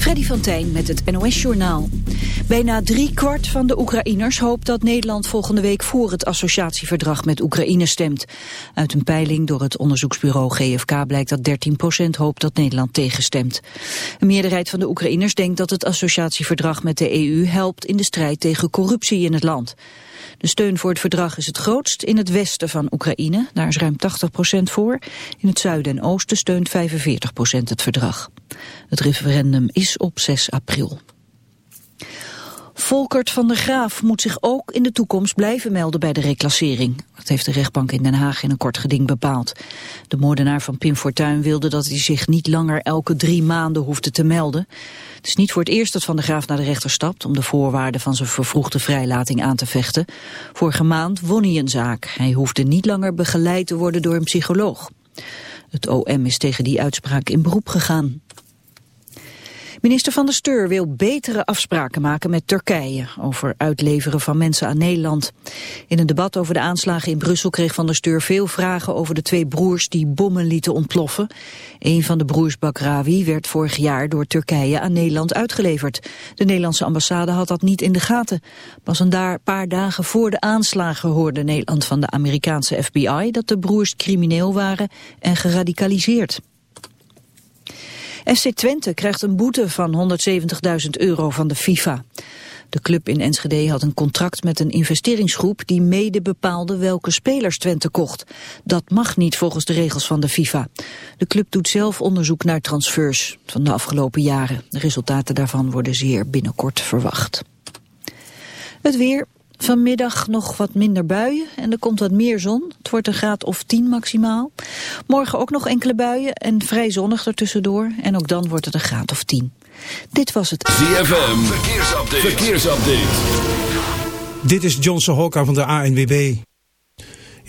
Freddy van Tijn met het NOS-journaal. Bijna drie kwart van de Oekraïners hoopt dat Nederland volgende week voor het associatieverdrag met Oekraïne stemt. Uit een peiling door het onderzoeksbureau GFK blijkt dat 13% hoopt dat Nederland tegenstemt. Een meerderheid van de Oekraïners denkt dat het associatieverdrag met de EU helpt in de strijd tegen corruptie in het land. De steun voor het verdrag is het grootst in het westen van Oekraïne. Daar is ruim 80% voor. In het zuiden en oosten steunt 45% het verdrag. Het referendum is op 6 april. Volkert van der Graaf moet zich ook in de toekomst blijven melden bij de reclassering. Dat heeft de rechtbank in Den Haag in een kort geding bepaald. De moordenaar van Pim Fortuyn wilde dat hij zich niet langer elke drie maanden hoefde te melden. Het is niet voor het eerst dat Van der Graaf naar de rechter stapt om de voorwaarden van zijn vervroegde vrijlating aan te vechten. Vorige maand won hij een zaak. Hij hoefde niet langer begeleid te worden door een psycholoog. Het OM is tegen die uitspraak in beroep gegaan. Minister van der Steur wil betere afspraken maken met Turkije over uitleveren van mensen aan Nederland. In een debat over de aanslagen in Brussel kreeg van der Steur veel vragen over de twee broers die bommen lieten ontploffen. Een van de broers Bakrawi werd vorig jaar door Turkije aan Nederland uitgeleverd. De Nederlandse ambassade had dat niet in de gaten. Pas een paar dagen voor de aanslagen hoorde Nederland van de Amerikaanse FBI dat de broers crimineel waren en geradicaliseerd. FC Twente krijgt een boete van 170.000 euro van de FIFA. De club in Enschede had een contract met een investeringsgroep die mede bepaalde welke spelers Twente kocht. Dat mag niet volgens de regels van de FIFA. De club doet zelf onderzoek naar transfers van de afgelopen jaren. De resultaten daarvan worden zeer binnenkort verwacht. Het weer, Vanmiddag nog wat minder buien en er komt wat meer zon. Het wordt een graad of 10 maximaal. Morgen ook nog enkele buien en vrij zonnig ertussendoor. En ook dan wordt het een graad of 10. Dit was het ZFM Verkeersupdate. Verkeersupdate. Dit is Johnson Hokka van de ANWB.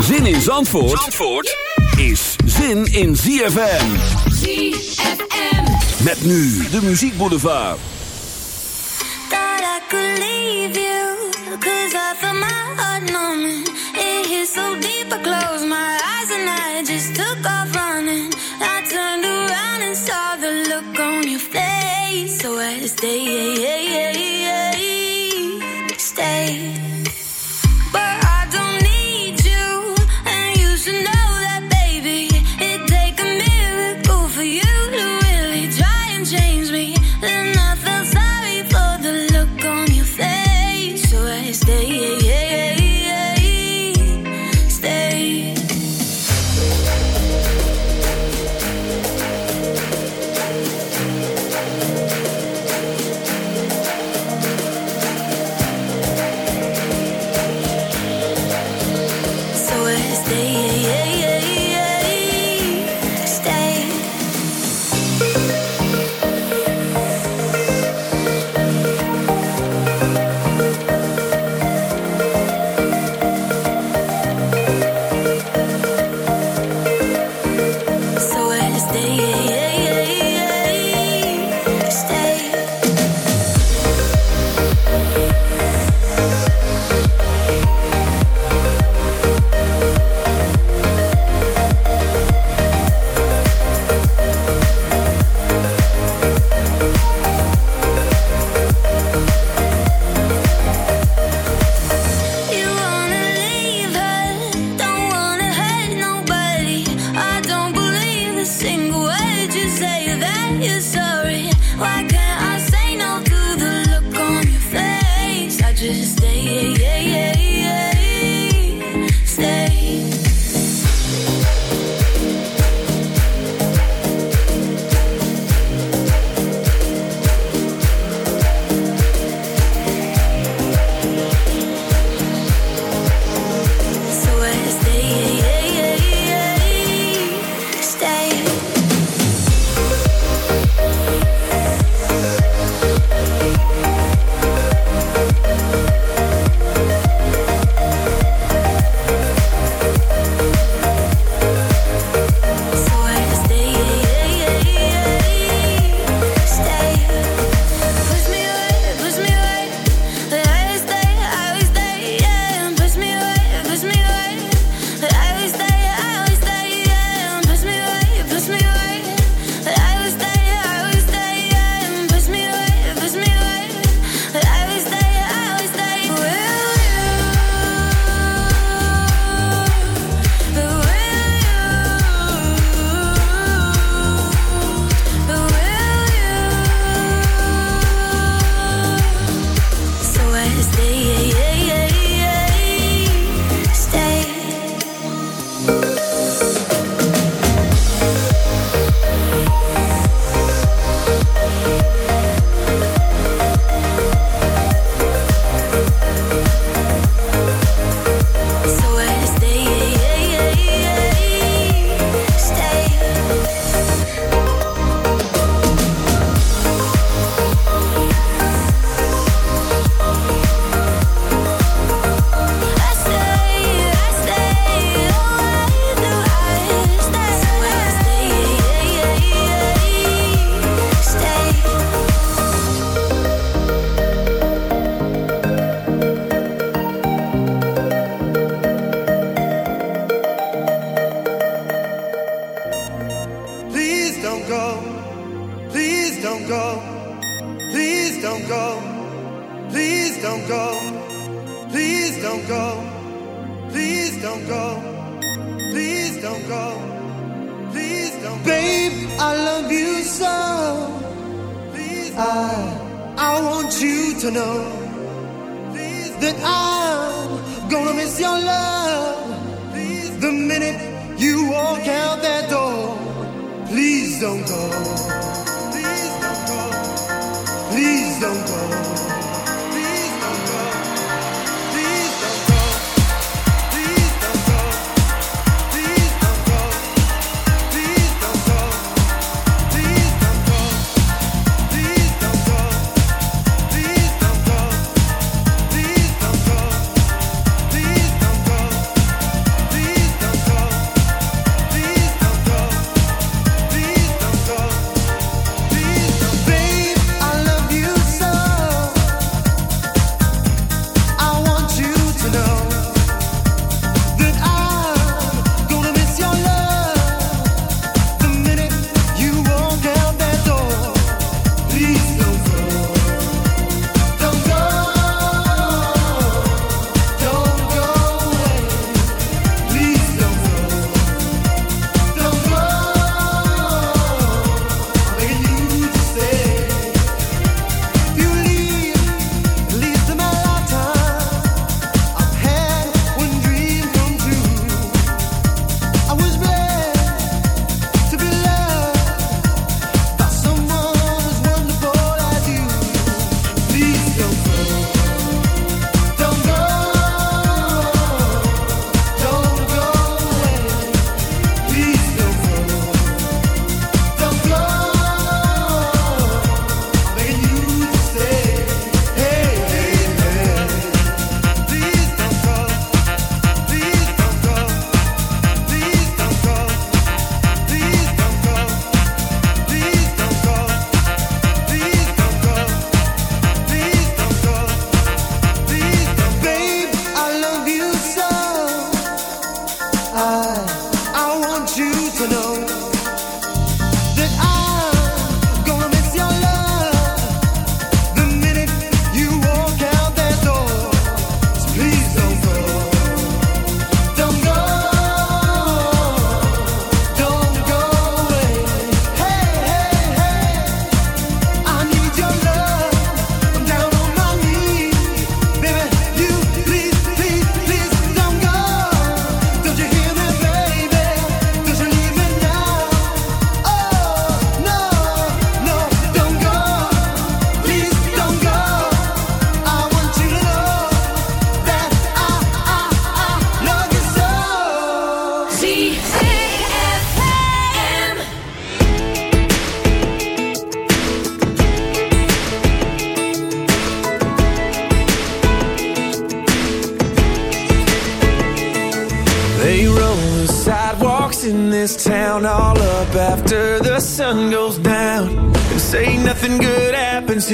Zin in Zandvoort, Zandvoort is zin in ZFM. ZFM. Met nu de Muziek Boulevard. Thought I could leave you, cause I felt my heart numbing. It hit so deep, I closed my eyes and I just took off running. I turned around and saw the look on your face. So I stayed, stayed.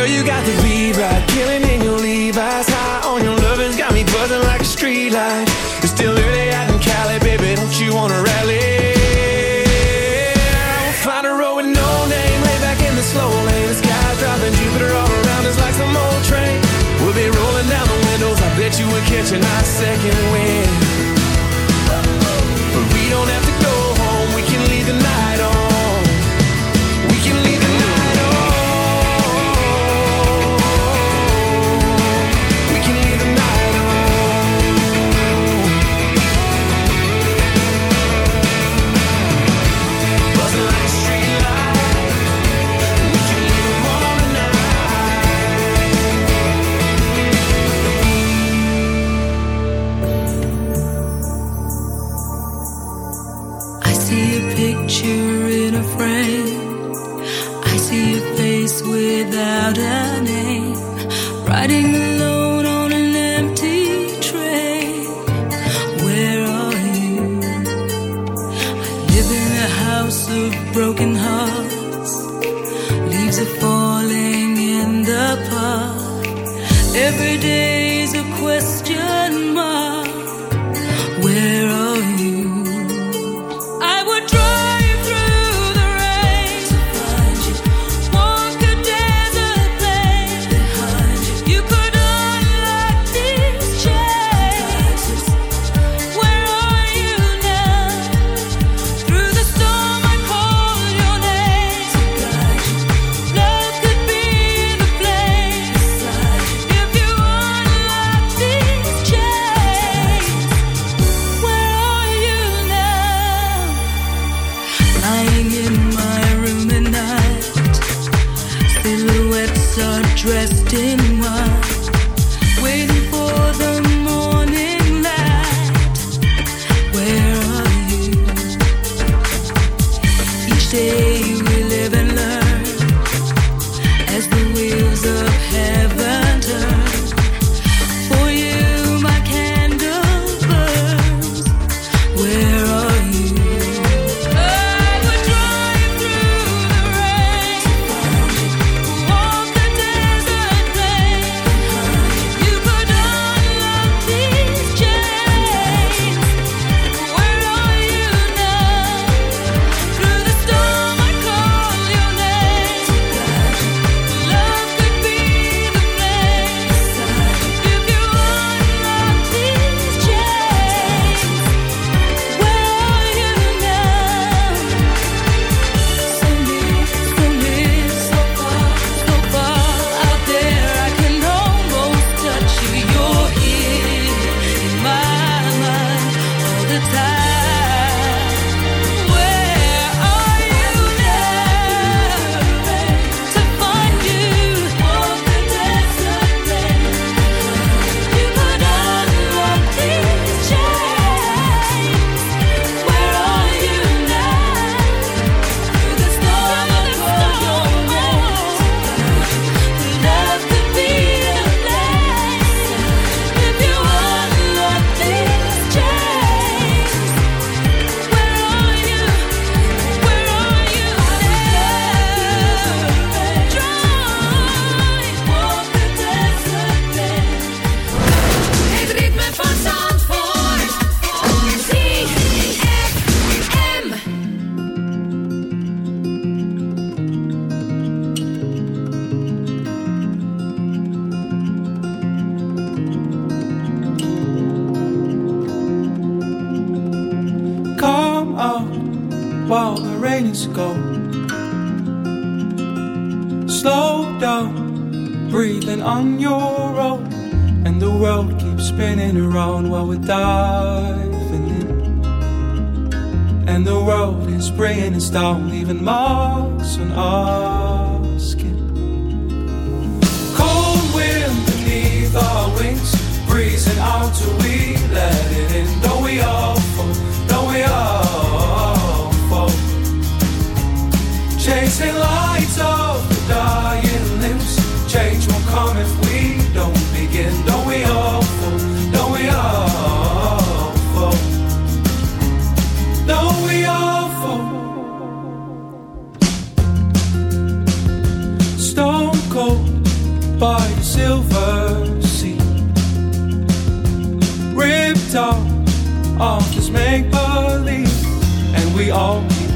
Girl, you got the revive, killing in your Levi's, high on your lovin' got me buzzing like a street light. diving in. And the road is bringing us down, leaving marks on our skin. Cold wind beneath our wings, breezing out to we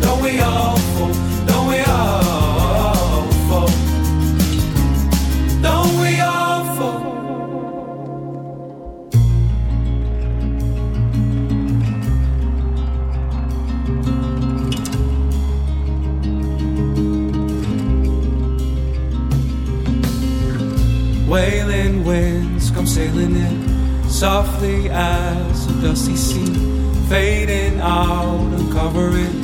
don't we all fall? Don't we all fall? Don't we all fall? Wailing winds come sailing in, softly as a dusty sea, fading out, uncovering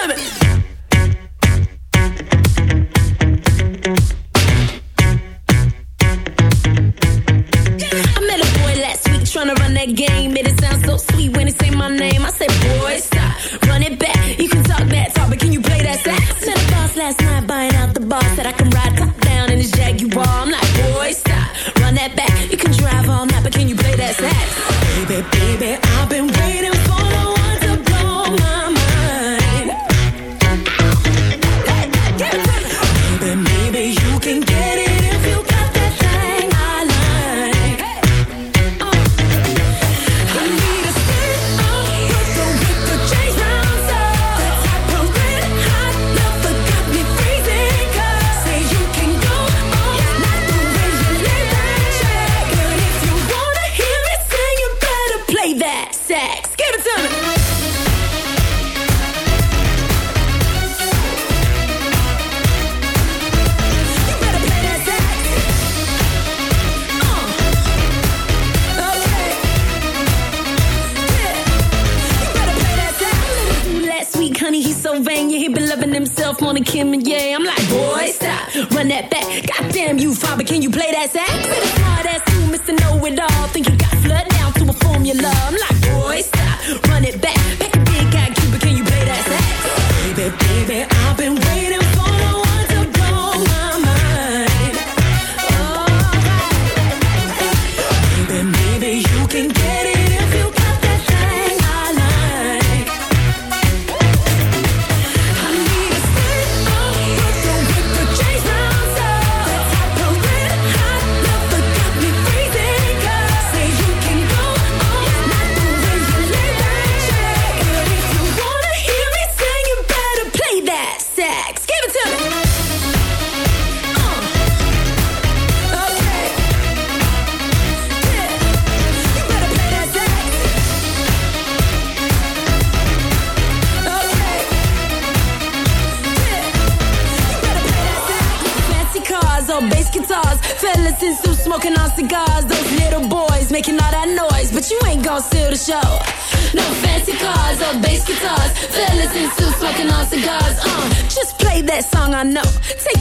I met a boy last week trying to run that game. Made it sound so sweet when he say my name. I say goes steal the show. No fancy cars or bass guitars. Fellas in suits smoking on cigars. Uh, just play that song I know. Take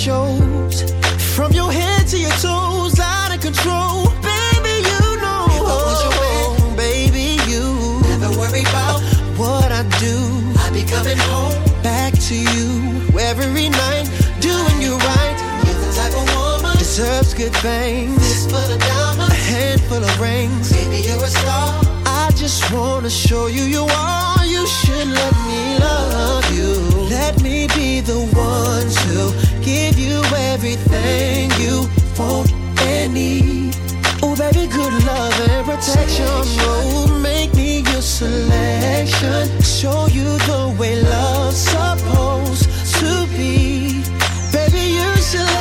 shows. From your head to your toes, out of control. Baby, you know. You always your oh, baby, you. Never worry about what I do. I be coming home. Back to you every night, doing you right. You're the type of woman. Deserves good things. Fistful of diamonds. A handful of rings. Baby, you're a star. I just wanna show you you are. You should let me love you. Let me be the one to give you everything you want and need. Oh, baby, good love and protection. Oh, make me your selection. Show you the way love's supposed to be. Baby, you should.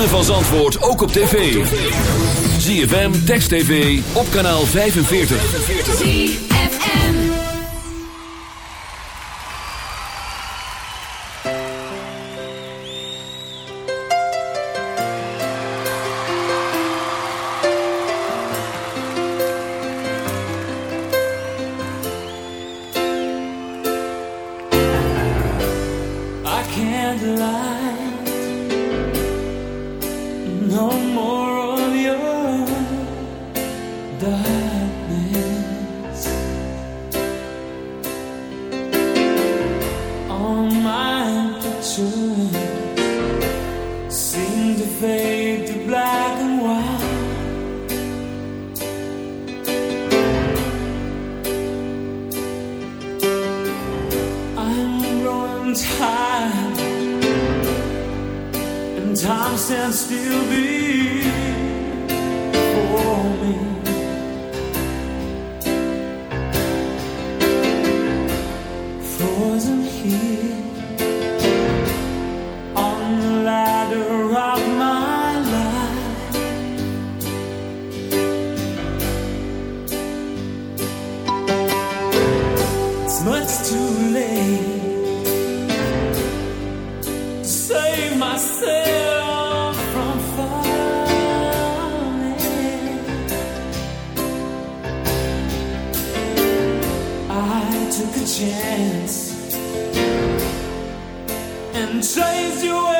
ritme van Zantwoord ook op tv. ZFM, Text TV, op kanaal 45. and chase you away.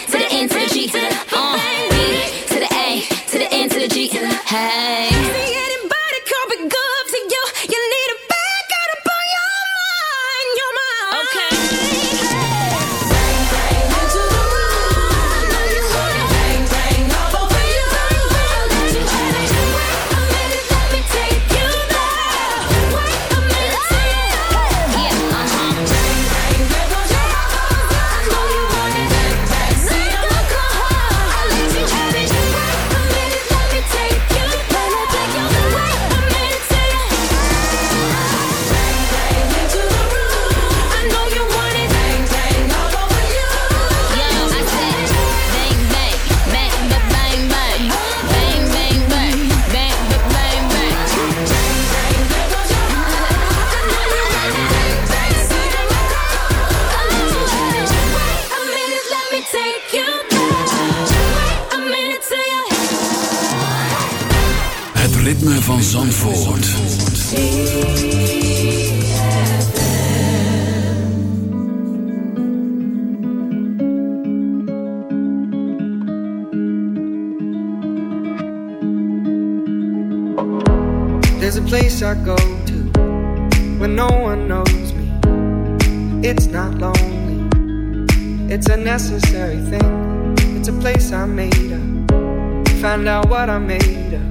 Zandvoort. There's a place I go to when no one knows me. It's not lonely, it's a necessary thing. It's a place I made up. Find out what I made of.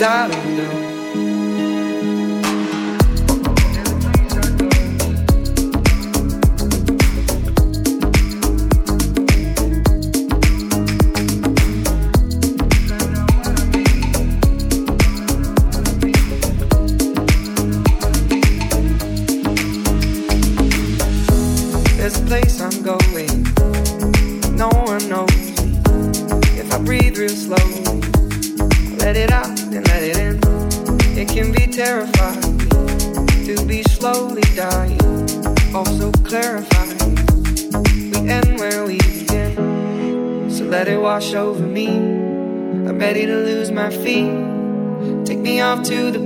Da dum dum.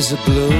is a blue